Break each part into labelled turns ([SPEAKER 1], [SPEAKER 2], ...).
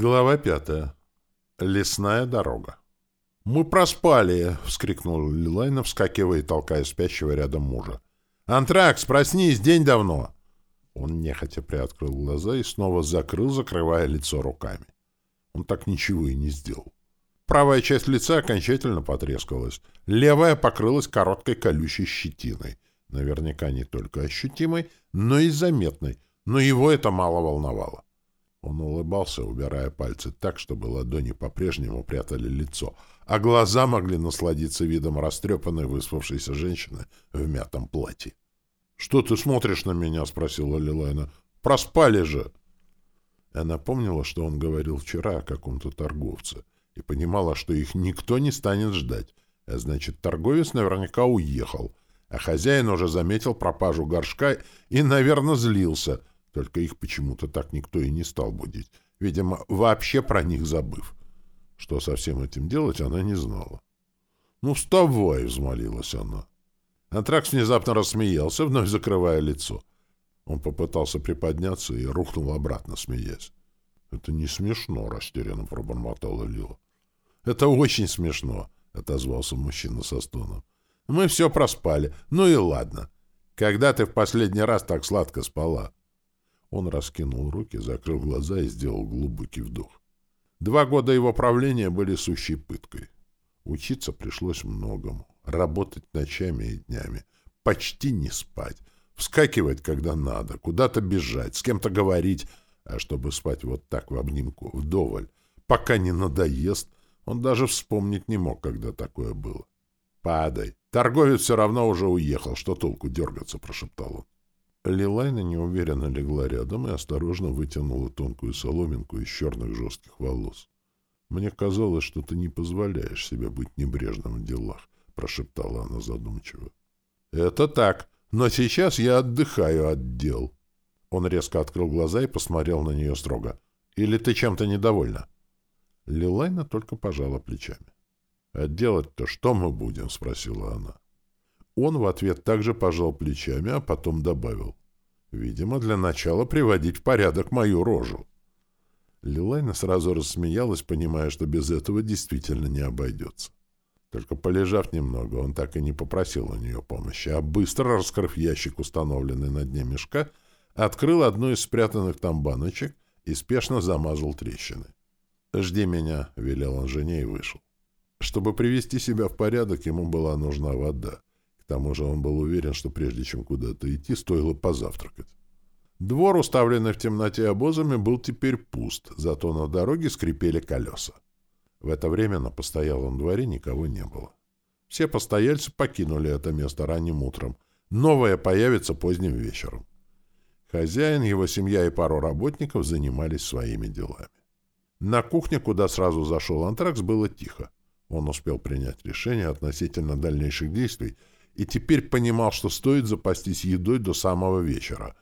[SPEAKER 1] Глава пятая. Лесная дорога. «Мы проспали!» — вскрикнул Лилайна, вскакивая и толкая спящего рядом мужа. «Антракс, проснись! День давно!» Он нехотя приоткрыл глаза и снова закрыл, закрывая лицо руками. Он так ничего и не сделал. Правая часть лица окончательно потрескалась. Левая покрылась короткой колючей щетиной. Наверняка не только ощутимой, но и заметной. Но его это мало волновало. Он улыбался, убирая пальцы так, чтобы ладони по-прежнему прятали лицо, а глаза могли насладиться видом растрепанной выспавшейся женщины в мятом платье. — Что ты смотришь на меня? — спросила Лилайна. — Проспали же! Она помнила, что он говорил вчера о каком-то торговце, и понимала, что их никто не станет ждать, а значит, торговец наверняка уехал, а хозяин уже заметил пропажу горшка и, наверное, злился — только их почему-то так никто и не стал будить, видимо, вообще про них забыв. Что со всем этим делать, она не знала. «Ну, вставай!» — взмолилась она. Антракс внезапно рассмеялся, вновь закрывая лицо. Он попытался приподняться и рухнул обратно, смеясь. «Это не смешно», — растерянно пробормотала Лила. «Это очень смешно», — отозвался мужчина со стоном. «Мы все проспали. Ну и ладно. Когда ты в последний раз так сладко спала?» Он раскинул руки, закрыл глаза и сделал глубокий вдох. Два года его правления были сущей пыткой. Учиться пришлось многому, работать ночами и днями, почти не спать, вскакивать, когда надо, куда-то бежать, с кем-то говорить, а чтобы спать вот так в обнимку, вдоволь, пока не надоест, он даже вспомнить не мог, когда такое было. «Падай! Торговец все равно уже уехал, что толку дергаться?» — прошептал он. Лилайна неуверенно легла рядом и осторожно вытянула тонкую соломинку из черных жестких волос. «Мне казалось, что ты не позволяешь себе быть небрежным в делах», — прошептала она задумчиво. «Это так, но сейчас я отдыхаю от дел». Он резко открыл глаза и посмотрел на нее строго. «Или ты чем-то недовольна?» Лилайна только пожала плечами. «А делать-то что мы будем?» — спросила она. Он в ответ также пожал плечами, а потом добавил. «Видимо, для начала приводить в порядок мою рожу». Лилайна сразу рассмеялась, понимая, что без этого действительно не обойдется. Только полежав немного, он так и не попросил у нее помощи, а быстро, раскрыв ящик, установленный на дне мешка, открыл одну из спрятанных там баночек и спешно замазал трещины. «Жди меня», — велел он жене и вышел. Чтобы привести себя в порядок, ему была нужна вода тому же он был уверен, что прежде чем куда-то идти, стоило позавтракать. Двор, уставленный в темноте обозами, был теперь пуст, зато на дороге скрипели колеса. В это время на постоялом дворе никого не было. Все постояльцы покинули это место ранним утром. Новое появится поздним вечером. Хозяин, его семья и пару работников занимались своими делами. На кухне, куда сразу зашел антракс, было тихо. Он успел принять решение относительно дальнейших действий и теперь понимал, что стоит запастись едой до самого вечера.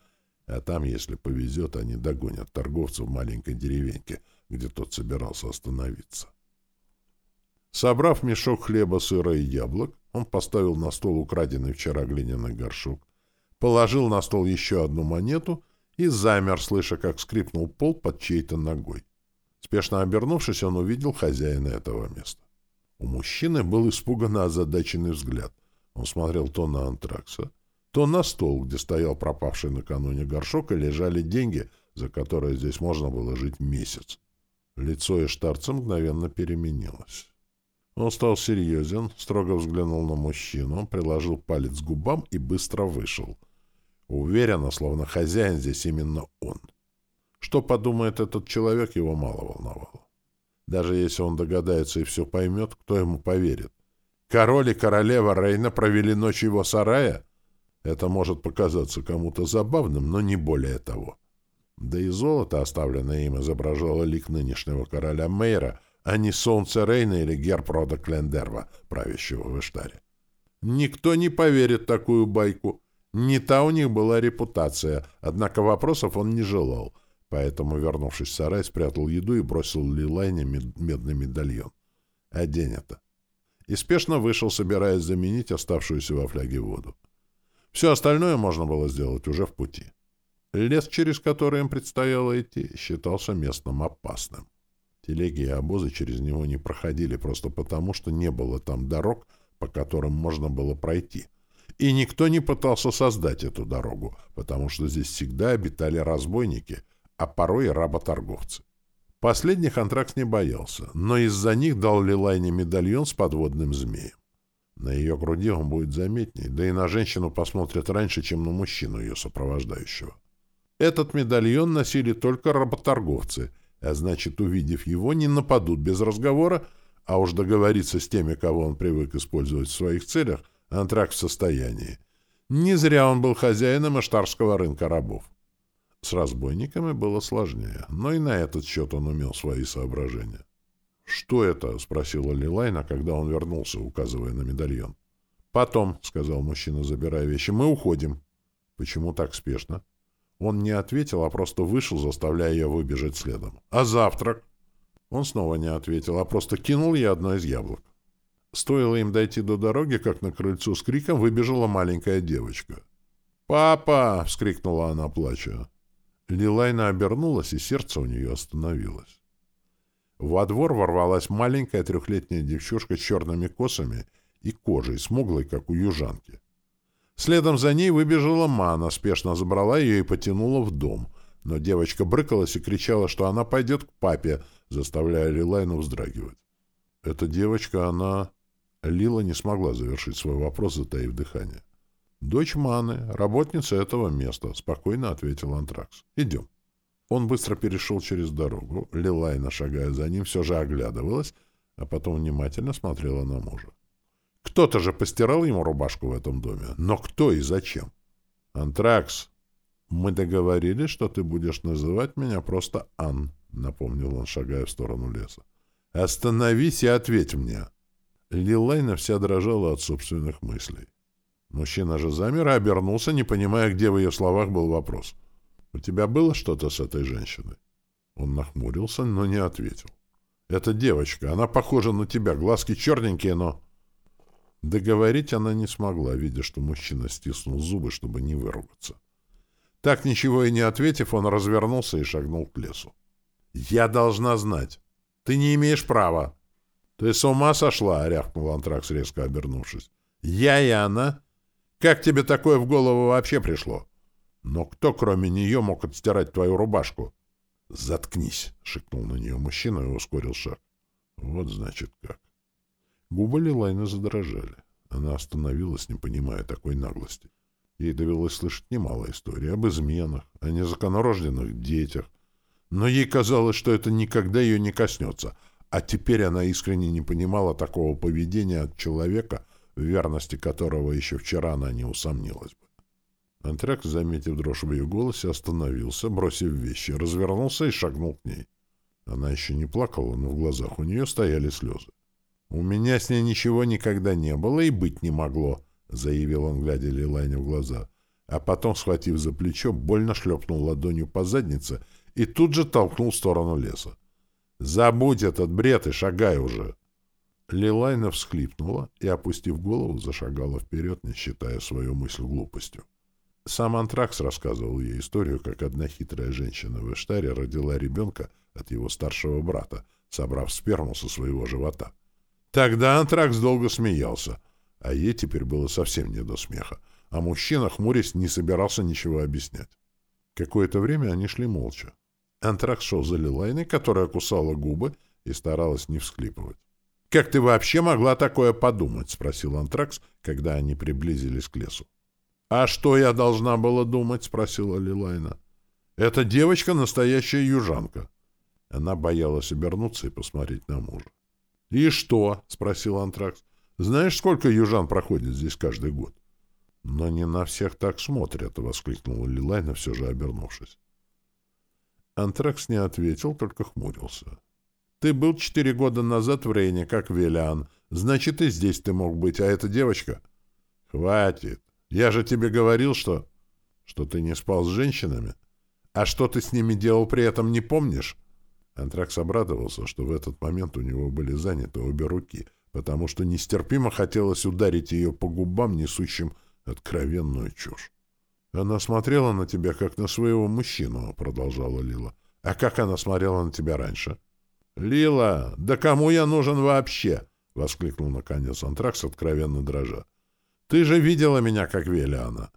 [SPEAKER 1] А там, если повезет, они догонят торговца в маленькой деревеньке, где тот собирался остановиться. Собрав мешок хлеба, сыра и яблок, он поставил на стол украденный вчера глиняный горшок, положил на стол еще одну монету и замер, слыша, как скрипнул пол под чьей-то ногой. Спешно обернувшись, он увидел хозяина этого места. У мужчины был испуганно озадаченный взгляд — он смотрел то на антракса, то на стол, где стоял пропавший накануне горшок, и лежали деньги, за которые здесь можно было жить месяц. Лицо Эштарца мгновенно переменилось. Он стал серьезен, строго взглянул на мужчину, приложил палец к губам и быстро вышел. Уверенно, словно хозяин здесь именно он. Что подумает этот человек, его мало волновало. Даже если он догадается и все поймет, кто ему поверит? Король и королева Рейна провели ночь его сарая? Это может показаться кому-то забавным, но не более того. Да и золото, оставленное им, изображало лик нынешнего короля Мейра, а не солнце Рейна или герб рода Клендерва, правящего в Иштаре. Никто не поверит такую байку. Не та у них была репутация, однако вопросов он не желал, поэтому, вернувшись в сарай, спрятал еду и бросил Лилайне медный медальон. Одень это и спешно вышел, собираясь заменить оставшуюся во фляге воду. Все остальное можно было сделать уже в пути. Лес, через который им предстояло идти, считался местом опасным. Телеги и обозы через него не проходили просто потому, что не было там дорог, по которым можно было пройти. И никто не пытался создать эту дорогу, потому что здесь всегда обитали разбойники, а порой и работорговцы. Последних Антракс не боялся, но из-за них дал Лилайне медальон с подводным змеем. На ее груди он будет заметней, да и на женщину посмотрят раньше, чем на мужчину ее сопровождающего. Этот медальон носили только работорговцы, а значит, увидев его, не нападут без разговора, а уж договориться с теми, кого он привык использовать в своих целях, Антрак в состоянии. Не зря он был хозяином аштарского рынка рабов. С разбойниками было сложнее, но и на этот счет он умел свои соображения. «Что это?» — спросила Лилайна, когда он вернулся, указывая на медальон. «Потом», — сказал мужчина, забирая вещи, — «мы уходим». «Почему так спешно?» Он не ответил, а просто вышел, заставляя ее выбежать следом. «А завтрак?» Он снова не ответил, а просто кинул ей одно из яблок. Стоило им дойти до дороги, как на крыльцо с криком выбежала маленькая девочка. «Папа!» — вскрикнула она, плача. Лилайна обернулась, и сердце у нее остановилось. Во двор ворвалась маленькая трехлетняя девчушка с черными косами и кожей, смуглой, как у южанки. Следом за ней выбежала Мана, спешно забрала ее и потянула в дом. Но девочка брыкалась и кричала, что она пойдет к папе, заставляя Лилайну вздрагивать. Эта девочка, она... Лила не смогла завершить свой вопрос, затаив дыхание. «Дочь Маны, работница этого места», — спокойно ответил Антракс. «Идем». Он быстро перешел через дорогу. Лилайна, шагая за ним, все же оглядывалась, а потом внимательно смотрела на мужа. Кто-то же постирал ему рубашку в этом доме. Но кто и зачем? «Антракс, мы договорились, что ты будешь называть меня просто Ан», — напомнил он, шагая в сторону леса. «Остановись и ответь мне». Лилайна вся дрожала от собственных мыслей. Мужчина же замер и обернулся, не понимая, где в ее словах был вопрос. «У тебя было что-то с этой женщиной?» Он нахмурился, но не ответил. «Это девочка. Она похожа на тебя. Глазки черненькие, но...» Договорить она не смогла, видя, что мужчина стиснул зубы, чтобы не выругаться. Так ничего и не ответив, он развернулся и шагнул к лесу. «Я должна знать. Ты не имеешь права». «Ты с ума сошла?» — рявкнул Антракс, резко обернувшись. «Я и она? Как тебе такое в голову вообще пришло? Но кто, кроме нее, мог отстирать твою рубашку?» «Заткнись!» — шикнул на нее мужчина и ускорил шаг. «Вот значит как». Губы Лилайны задрожали. Она остановилась, не понимая такой наглости. Ей довелось слышать немало историй об изменах, о незаконорожденных детях. Но ей казалось, что это никогда ее не коснется. А теперь она искренне не понимала такого поведения от человека, в верности которого еще вчера она не усомнилась бы. Антракс, заметив дрожь в ее голосе, остановился, бросив вещи, развернулся и шагнул к ней. Она еще не плакала, но в глазах у нее стояли слезы. «У меня с ней ничего никогда не было и быть не могло», — заявил он, глядя Лилайне в глаза. А потом, схватив за плечо, больно шлепнул ладонью по заднице и тут же толкнул в сторону леса. «Забудь этот бред и шагай уже!» Лилайна всхлипнула и, опустив голову, зашагала вперед, не считая свою мысль глупостью. Сам Антракс рассказывал ей историю, как одна хитрая женщина в Эштаре родила ребенка от его старшего брата, собрав сперму со своего живота. Тогда Антракс долго смеялся, а ей теперь было совсем не до смеха, а мужчина, хмурясь, не собирался ничего объяснять. Какое-то время они шли молча. Антракс шел за Лилайной, которая кусала губы и старалась не всклипывать. «Как ты вообще могла такое подумать?» — спросил Антракс, когда они приблизились к лесу. «А что я должна была думать?» — спросила Лилайна. «Эта девочка — настоящая южанка». Она боялась обернуться и посмотреть на мужа. «И что?» — спросил Антракс. «Знаешь, сколько южан проходит здесь каждый год?» «Но не на всех так смотрят», — воскликнула Лилайна, все же обернувшись. Антракс не ответил, только хмурился. «Ты был четыре года назад в Рейне, как Велиан. Значит, и здесь ты мог быть, а эта девочка...» «Хватит. Я же тебе говорил, что...» «Что ты не спал с женщинами? А что ты с ними делал при этом, не помнишь?» Антракс обрадовался, что в этот момент у него были заняты обе руки, потому что нестерпимо хотелось ударить ее по губам, несущим откровенную чушь. «Она смотрела на тебя, как на своего мужчину», — продолжала Лила. «А как она смотрела на тебя раньше?» «Лила, да кому я нужен вообще?» — воскликнул наконец Антракс, откровенно дрожа. «Ты же видела меня, как Велиана.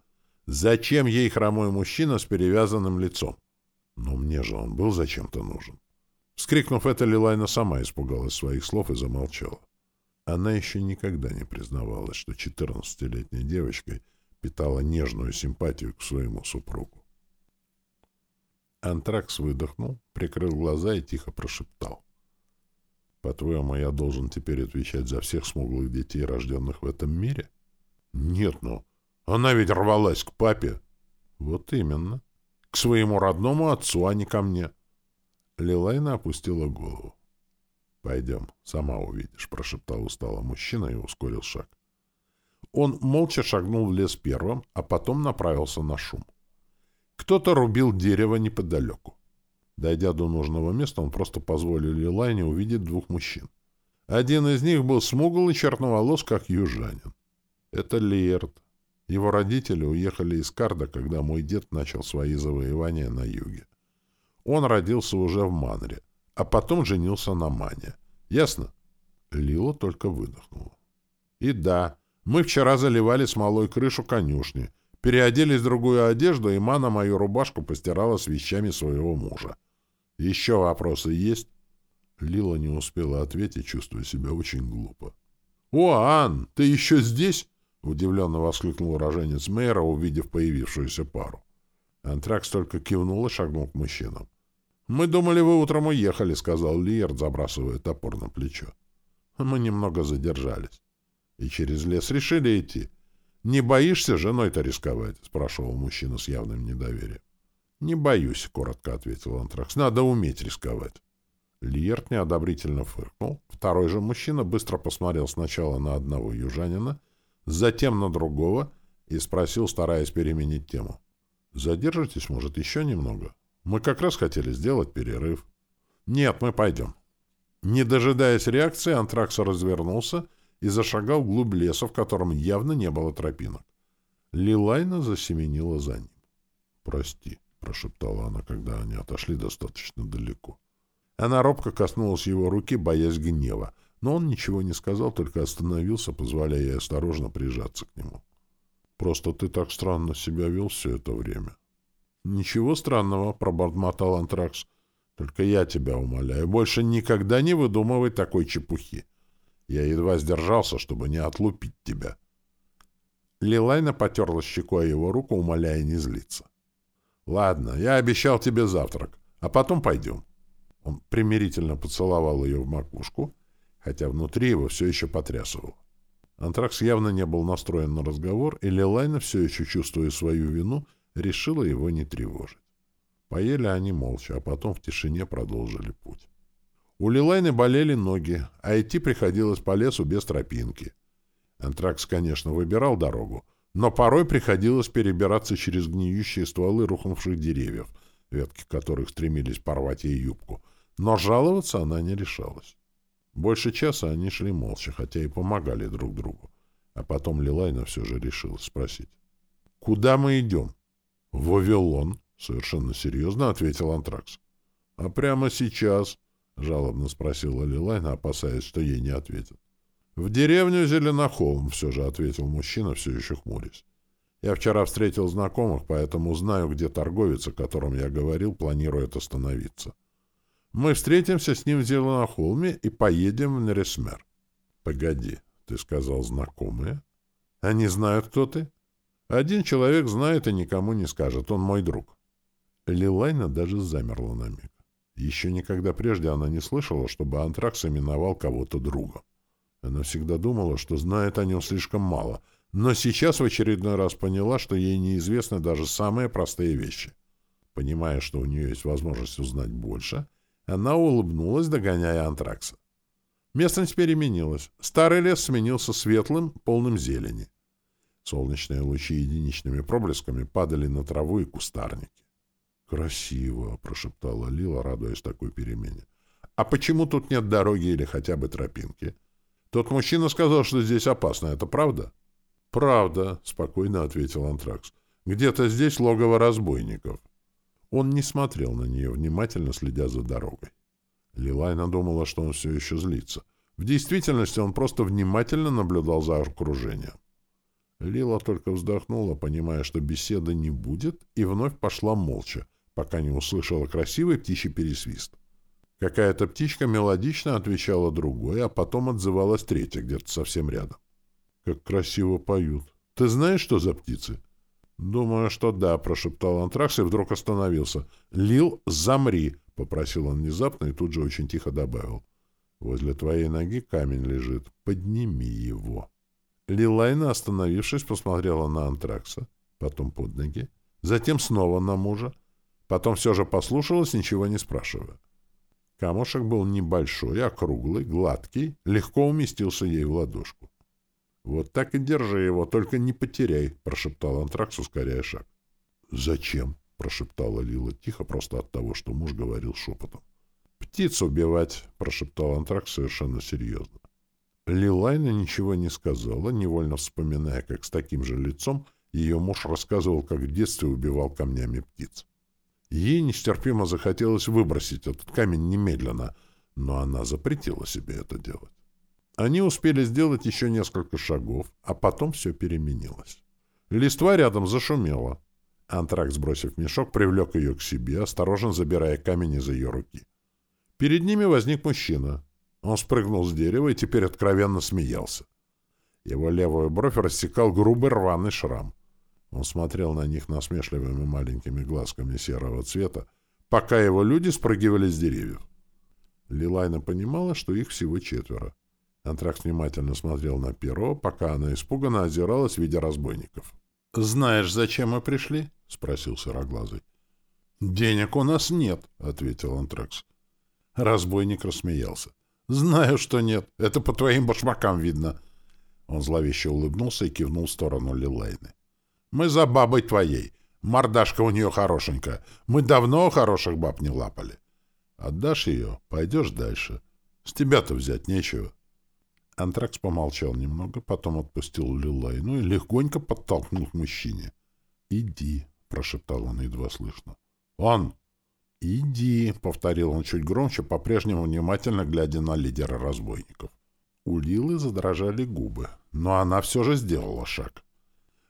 [SPEAKER 1] Зачем ей хромой мужчина с перевязанным лицом?» «Но мне же он был зачем-то нужен». Вскрикнув это, Лилайна сама испугалась своих слов и замолчала. Она еще никогда не признавалась, что четырнадцатилетней девочкой питала нежную симпатию к своему супругу. Антракс выдохнул, прикрыл глаза и тихо прошептал. По-твоему, я должен теперь отвечать за всех смуглых детей, рожденных в этом мире? Нет, ну, она ведь рвалась к папе. Вот именно. К своему родному отцу, а не ко мне. Лилайна опустила голову. «Пойдем, сама увидишь», — прошептал устало мужчина и ускорил шаг. Он молча шагнул в лес первым, а потом направился на шум. Кто-то рубил дерево неподалеку. Дойдя до нужного места, он просто позволил Лилайне увидеть двух мужчин. Один из них был смуглый черноволос, как южанин. Это Лиерт. Его родители уехали из Карда, когда мой дед начал свои завоевания на юге. Он родился уже в Манре, а потом женился на Мане. Ясно? Лила только выдохнула. И да, мы вчера заливали смолой крышу конюшни, переоделись в другую одежду, и Мана мою рубашку постирала с вещами своего мужа. Еще вопросы есть? Лила не успела ответить, чувствуя себя очень глупо. «О, Ан, ты еще здесь?» — удивленно воскликнул уроженец мэра, увидев появившуюся пару. Антракс только кивнул и шагнул к мужчинам. «Мы думали, вы утром уехали», — сказал Лиерд, забрасывая топор на плечо. Мы немного задержались. И через лес решили идти. «Не боишься женой-то рисковать?» — спрашивал мужчина с явным недоверием. «Не боюсь», — коротко ответил Антракс. «Надо уметь рисковать». Лиерт неодобрительно фыркнул. Второй же мужчина быстро посмотрел сначала на одного южанина, затем на другого и спросил, стараясь переменить тему. «Задержитесь, может, еще немного?» Мы как раз хотели сделать перерыв. Нет, мы пойдем. Не дожидаясь реакции, Антракс развернулся и зашагал вглубь леса, в котором явно не было тропинок. Лилайна засеменила за ним. «Прости», — прошептала она, когда они отошли достаточно далеко. Она робко коснулась его руки, боясь гнева, но он ничего не сказал, только остановился, позволяя ей осторожно прижаться к нему. «Просто ты так странно себя вел все это время. «Ничего странного», — пробормотал Антракс. «Только я тебя умоляю, больше никогда не выдумывай такой чепухи. Я едва сдержался, чтобы не отлупить тебя». Лилайна потерла щекой его руку, умоляя не злиться. «Ладно, я обещал тебе завтрак, а потом пойдем». Он примирительно поцеловал ее в макушку, хотя внутри его все еще потрясывал. Антракс явно не был настроен на разговор, и Лилайна, все еще чувствуя свою вину, — решила его не тревожить. Поели они молча, а потом в тишине продолжили путь. У Лилайны болели ноги, а идти приходилось по лесу без тропинки. Антракс, конечно, выбирал дорогу, но порой приходилось перебираться через гниющие стволы рухнувших деревьев, ветки которых стремились порвать ей юбку, но жаловаться она не решалась. Больше часа они шли молча, хотя и помогали друг другу. А потом Лилайна все же решилась спросить. «Куда мы идем?» «Вавилон», — совершенно серьезно ответил Антракс. «А прямо сейчас?» — жалобно спросила Лилайна, опасаясь, что ей не ответят. «В деревню Зеленохолм», — все же ответил мужчина, все еще хмурясь. «Я вчера встретил знакомых, поэтому знаю, где торговец, о котором я говорил, планирует остановиться. Мы встретимся с ним в Зеленохолме и поедем в Нересмер». «Погоди, ты сказал знакомые? Они знают, кто ты?» Один человек знает и никому не скажет. Он мой друг. Лилайна даже замерла на миг. Еще никогда прежде она не слышала, чтобы Антракс именовал кого-то другом. Она всегда думала, что знает о нем слишком мало, но сейчас в очередной раз поняла, что ей неизвестны даже самые простые вещи. Понимая, что у нее есть возможность узнать больше, она улыбнулась, догоняя Антракса. Местность переменилась. Старый лес сменился светлым, полным зелени. Солнечные лучи единичными проблесками падали на траву и кустарники. «Красиво!» — прошептала Лила, радуясь такой перемене. «А почему тут нет дороги или хотя бы тропинки? Тот мужчина сказал, что здесь опасно. Это правда?» «Правда», — спокойно ответил Антракс. «Где-то здесь логово разбойников». Он не смотрел на нее, внимательно следя за дорогой. Лилайна думала, что он все еще злится. В действительности он просто внимательно наблюдал за окружением. Лила только вздохнула, понимая, что беседы не будет, и вновь пошла молча, пока не услышала красивый птичий пересвист. Какая-то птичка мелодично отвечала другой, а потом отзывалась третья где-то совсем рядом. «Как красиво поют! Ты знаешь, что за птицы?» «Думаю, что да», — прошептал Антракс и вдруг остановился. «Лил, замри!» — попросил он внезапно и тут же очень тихо добавил. «Возле твоей ноги камень лежит. Подними его». Лилайна, остановившись, посмотрела на Антракса, потом под ноги, затем снова на мужа, потом все же послушалась, ничего не спрашивая. Камушек был небольшой, округлый, гладкий, легко уместился ей в ладошку. «Вот так и держи его, только не потеряй», — прошептал Антракс, ускоряя шаг. «Зачем?» — прошептала Лила тихо, просто от того, что муж говорил шепотом. «Птиц убивать», — прошептал Антракс совершенно серьезно. Лилайна ничего не сказала, невольно вспоминая, как с таким же лицом ее муж рассказывал, как в детстве убивал камнями птиц. Ей нестерпимо захотелось выбросить этот камень немедленно, но она запретила себе это делать. Они успели сделать еще несколько шагов, а потом все переменилось. Листва рядом зашумела. Антракс, сбросив мешок, привлек ее к себе, осторожно забирая камень из ее руки. Перед ними возник мужчина. Он спрыгнул с дерева и теперь откровенно смеялся. Его левую бровь рассекал грубый рваный шрам. Он смотрел на них насмешливыми маленькими глазками серого цвета, пока его люди спрыгивали с деревьев. Лилайна понимала, что их всего четверо. Антракс внимательно смотрел на перо, пока она испуганно озиралась, видя разбойников. — Знаешь, зачем мы пришли? — спросил Сероглазый. — Денег у нас нет, — ответил Антракс. Разбойник рассмеялся. — Знаю, что нет. Это по твоим башмакам видно. Он зловеще улыбнулся и кивнул в сторону Лилайны. Мы за бабой твоей. Мордашка у нее хорошенькая. Мы давно хороших баб не лапали. Отдашь ее, пойдешь дальше. С тебя-то взять нечего. Антракс помолчал немного, потом отпустил Лилайну и легонько подтолкнул к мужчине. «Иди», — прошептал он едва слышно. «Он!» «Иди», — повторил он чуть громче, по-прежнему внимательно глядя на лидера разбойников. У Лилы задрожали губы, но она все же сделала шаг.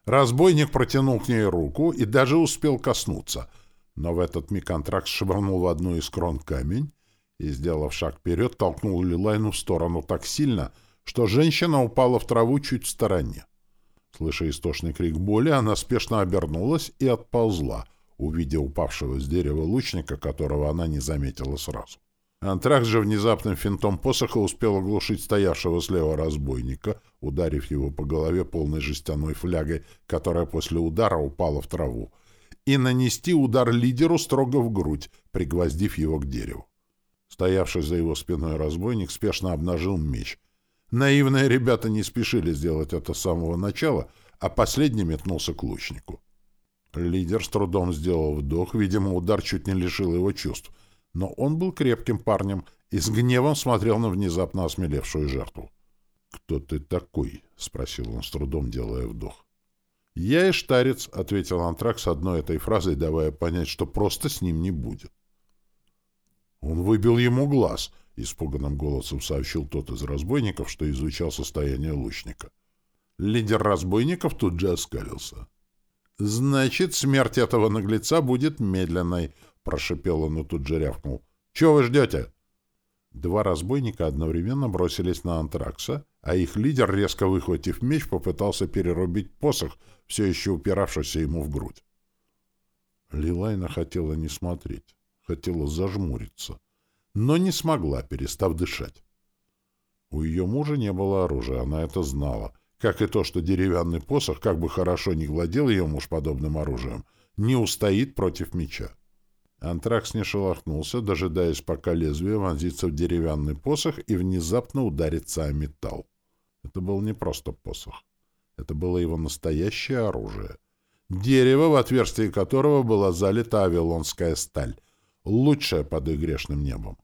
[SPEAKER 1] Разбойник протянул к ней руку и даже успел коснуться, но в этот миг контракт швырнул в одну из крон камень и, сделав шаг вперед, толкнул Лилайну в сторону так сильно, что женщина упала в траву чуть в стороне. Слыша истошный крик боли, она спешно обернулась и отползла, увидя упавшего с дерева лучника, которого она не заметила сразу. Антракс же внезапным финтом посоха успел оглушить стоявшего слева разбойника, ударив его по голове полной жестяной флягой, которая после удара упала в траву, и нанести удар лидеру строго в грудь, пригвоздив его к дереву. Стоявший за его спиной разбойник спешно обнажил меч. Наивные ребята не спешили сделать это с самого начала, а последний метнулся к лучнику. Лидер с трудом сделал вдох, видимо, удар чуть не лишил его чувств — но он был крепким парнем и с гневом смотрел на внезапно осмелевшую жертву. «Кто ты такой?» — спросил он с трудом, делая вдох. «Я иштарец», — ответил Антракс одной этой фразой, давая понять, что просто с ним не будет. «Он выбил ему глаз», — испуганным голосом сообщил тот из разбойников, что изучал состояние лучника. Лидер разбойников тут же оскалился. «Значит, смерть этого наглеца будет медленной», — прошипел он и тут же рявкнул. — Чего вы ждете? Два разбойника одновременно бросились на антракса, а их лидер, резко выхватив меч, попытался перерубить посох, все еще упиравшийся ему в грудь. Лилайна хотела не смотреть, хотела зажмуриться, но не смогла, перестав дышать. У ее мужа не было оружия, она это знала, как и то, что деревянный посох, как бы хорошо ни владел ее муж подобным оружием, не устоит против меча. Антракс не шелохнулся, дожидаясь, пока лезвие вонзится в деревянный посох и внезапно ударится о металл. Это был не просто посох. Это было его настоящее оружие. Дерево, в отверстии которого была залита авилонская сталь, лучшая под их грешным небом.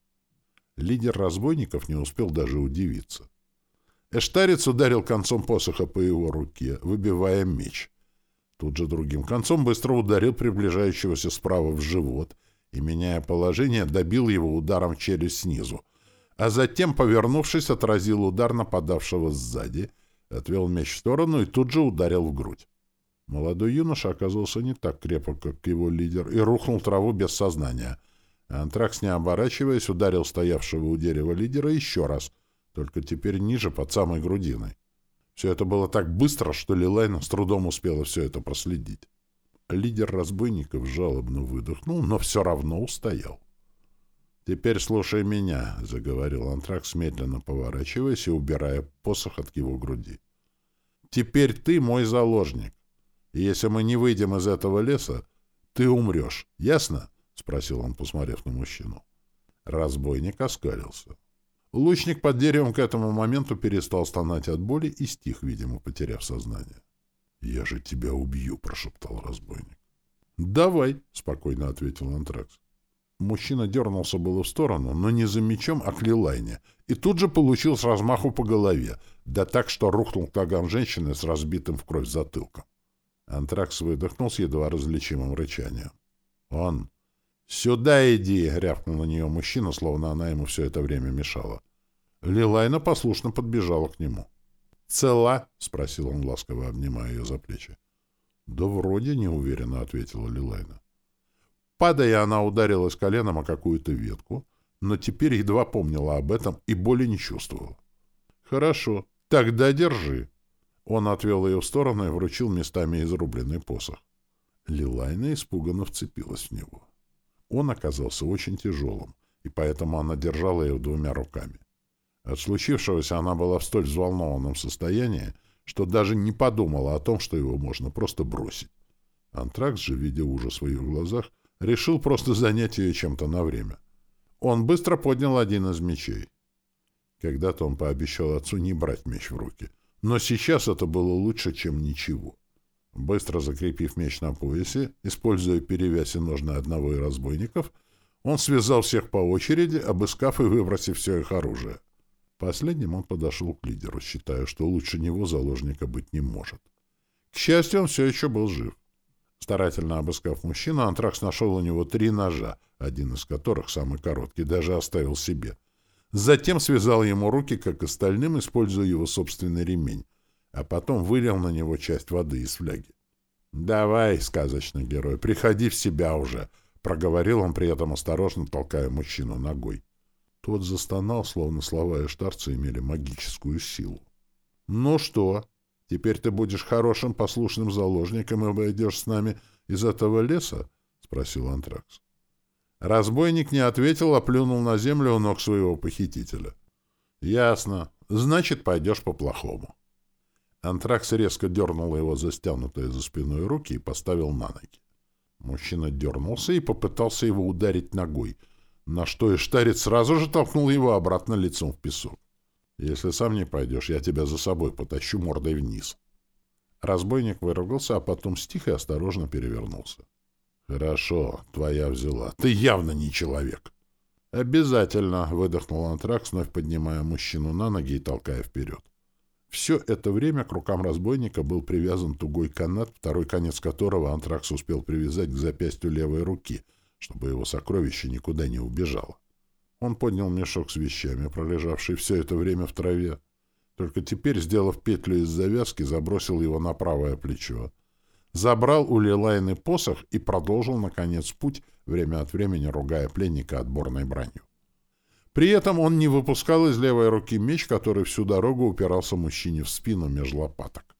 [SPEAKER 1] Лидер разбойников не успел даже удивиться. Эштарец ударил концом посоха по его руке, выбивая меч. Тут же другим концом быстро ударил приближающегося справа в живот — и, меняя положение, добил его ударом в челюсть снизу, а затем, повернувшись, отразил удар нападавшего сзади, отвел меч в сторону и тут же ударил в грудь. Молодой юноша оказался не так крепок, как его лидер, и рухнул траву без сознания. Антракс, не оборачиваясь, ударил стоявшего у дерева лидера еще раз, только теперь ниже, под самой грудиной. Все это было так быстро, что Лилайна с трудом успела все это проследить. Лидер разбойников жалобно выдохнул, но все равно устоял. «Теперь слушай меня», — заговорил Антракс, медленно поворачиваясь и убирая посох от его груди. «Теперь ты мой заложник. И если мы не выйдем из этого леса, ты умрешь. Ясно?» — спросил он, посмотрев на мужчину. Разбойник оскалился. Лучник под деревом к этому моменту перестал стонать от боли и стих, видимо, потеряв сознание. «Я же тебя убью», — прошептал разбойник. «Давай», — спокойно ответил Антракс. Мужчина дернулся было в сторону, но не за мечом, а к Лилайне, и тут же получил с размаху по голове, да так, что рухнул к ногам женщины с разбитым в кровь затылком. Антракс выдохнул с едва различимым рычанием. «Он!» «Сюда иди!» — рявкнул на нее мужчина, словно она ему все это время мешала. Лилайна послушно подбежала к нему. «Цела?» — спросил он, ласково обнимая ее за плечи. «Да вроде неуверенно», — ответила Лилайна. Падая, она ударилась коленом о какую-то ветку, но теперь едва помнила об этом и боли не чувствовала. «Хорошо, тогда держи». Он отвел ее в сторону и вручил местами изрубленный посох. Лилайна испуганно вцепилась в него. Он оказался очень тяжелым, и поэтому она держала его двумя руками. От случившегося она была в столь взволнованном состоянии, что даже не подумала о том, что его можно просто бросить. Антракс же, видя ужас в ее глазах, решил просто занять ее чем-то на время. Он быстро поднял один из мечей. Когда-то он пообещал отцу не брать меч в руки, но сейчас это было лучше, чем ничего. Быстро закрепив меч на поясе, используя перевязь и ножны одного из разбойников, он связал всех по очереди, обыскав и выбросив все их оружие. Последним он подошел к лидеру, считая, что лучше него заложника быть не может. К счастью, он все еще был жив. Старательно обыскав мужчину, Антракс нашел у него три ножа, один из которых, самый короткий, даже оставил себе. Затем связал ему руки, как остальным, используя его собственный ремень, а потом вылил на него часть воды из фляги. «Давай, сказочный герой, приходи в себя уже», — проговорил он при этом осторожно, толкая мужчину ногой. Тот застонал, словно слова Эштарца имели магическую силу. «Ну что, теперь ты будешь хорошим послушным заложником и войдешь с нами из этого леса?» — спросил Антракс. Разбойник не ответил, а плюнул на землю у ног своего похитителя. «Ясно. Значит, пойдешь по-плохому». Антракс резко дернул его за стянутые за спиной руки и поставил на ноги. Мужчина дернулся и попытался его ударить ногой — на что Иштарец сразу же толкнул его обратно лицом в песок. «Если сам не пойдешь, я тебя за собой потащу мордой вниз». Разбойник выругался, а потом стих и осторожно перевернулся. «Хорошо, твоя взяла. Ты явно не человек». «Обязательно», — выдохнул Антракс, вновь поднимая мужчину на ноги и толкая вперед. Все это время к рукам разбойника был привязан тугой канат, второй конец которого Антракс успел привязать к запястью левой руки — чтобы его сокровище никуда не убежало. Он поднял мешок с вещами, пролежавший все это время в траве. Только теперь, сделав петлю из завязки, забросил его на правое плечо. Забрал у Лилайны посох и продолжил, наконец, путь, время от времени ругая пленника отборной бранью. При этом он не выпускал из левой руки меч, который всю дорогу упирался мужчине в спину меж лопаток.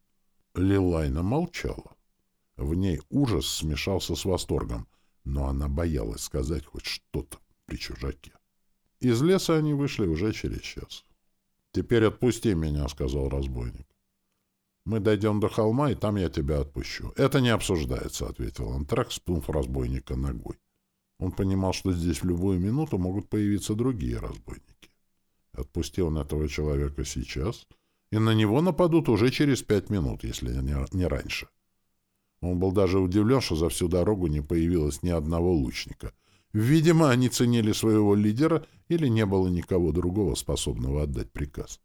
[SPEAKER 1] Лилайна молчала. В ней ужас смешался с восторгом но она боялась сказать хоть что-то при чужаке. Из леса они вышли уже через час. «Теперь отпусти меня», — сказал разбойник. «Мы дойдем до холма, и там я тебя отпущу». «Это не обсуждается», — ответил Антрак, спнув разбойника ногой. Он понимал, что здесь в любую минуту могут появиться другие разбойники. Отпусти он этого человека сейчас, и на него нападут уже через пять минут, если не раньше. Он был даже удивлен, что за всю дорогу не появилось ни одного лучника. Видимо, они ценили своего лидера или не было никого другого, способного отдать приказ.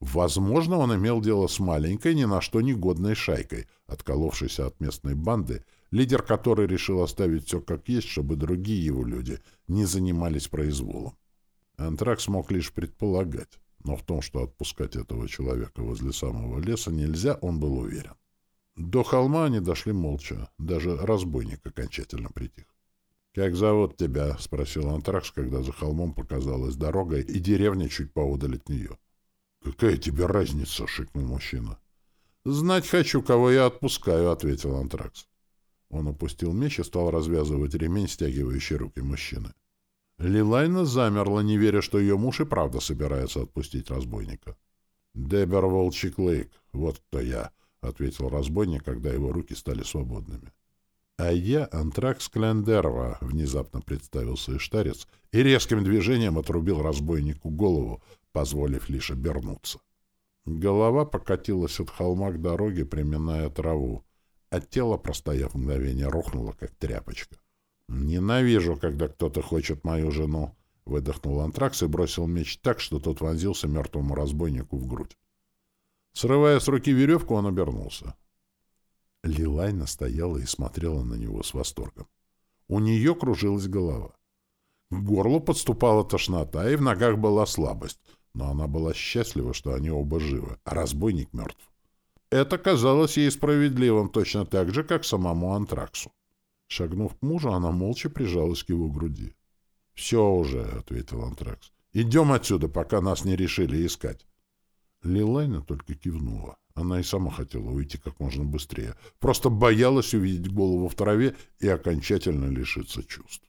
[SPEAKER 1] Возможно, он имел дело с маленькой, ни на что не годной шайкой, отколовшейся от местной банды, лидер которой решил оставить все как есть, чтобы другие его люди не занимались произволом. Антракс мог лишь предполагать, но в том, что отпускать этого человека возле самого леса нельзя, он был уверен. До холма они дошли молча, даже разбойник окончательно притих. «Как зовут тебя?» — спросил Антракс, когда за холмом показалась дорога и деревня чуть поодаль от нее. «Какая тебе разница?» — шикнул мужчина. «Знать хочу, кого я отпускаю», — ответил Антракс. Он опустил меч и стал развязывать ремень, стягивающий руки мужчины. Лилайна замерла, не веря, что ее муж и правда собирается отпустить разбойника. «Дебер Волчик Лейк, вот кто я», — ответил разбойник, когда его руки стали свободными. «А я Антракс Клендерва», — внезапно представился Иштарец и резким движением отрубил разбойнику голову, позволив лишь обернуться. Голова покатилась от холма к дороге, приминая траву, а тело, простояв мгновение, рухнуло, как тряпочка. «Ненавижу, когда кто-то хочет мою жену», — выдохнул антракс и бросил меч так, что тот вонзился мертвому разбойнику в грудь. Срывая с руки веревку, он обернулся. Лилайна стояла и смотрела на него с восторгом. У нее кружилась голова. К горлу подступала тошнота, и в ногах была слабость — но она была счастлива, что они оба живы, а разбойник мертв. Это казалось ей справедливым точно так же, как самому Антраксу. Шагнув к мужу, она молча прижалась к его груди. — Все уже, — ответил Антракс. — Идем отсюда, пока нас не решили искать. Лилайна только кивнула. Она и сама хотела уйти как можно быстрее. Просто боялась увидеть голову в траве и окончательно лишиться чувств.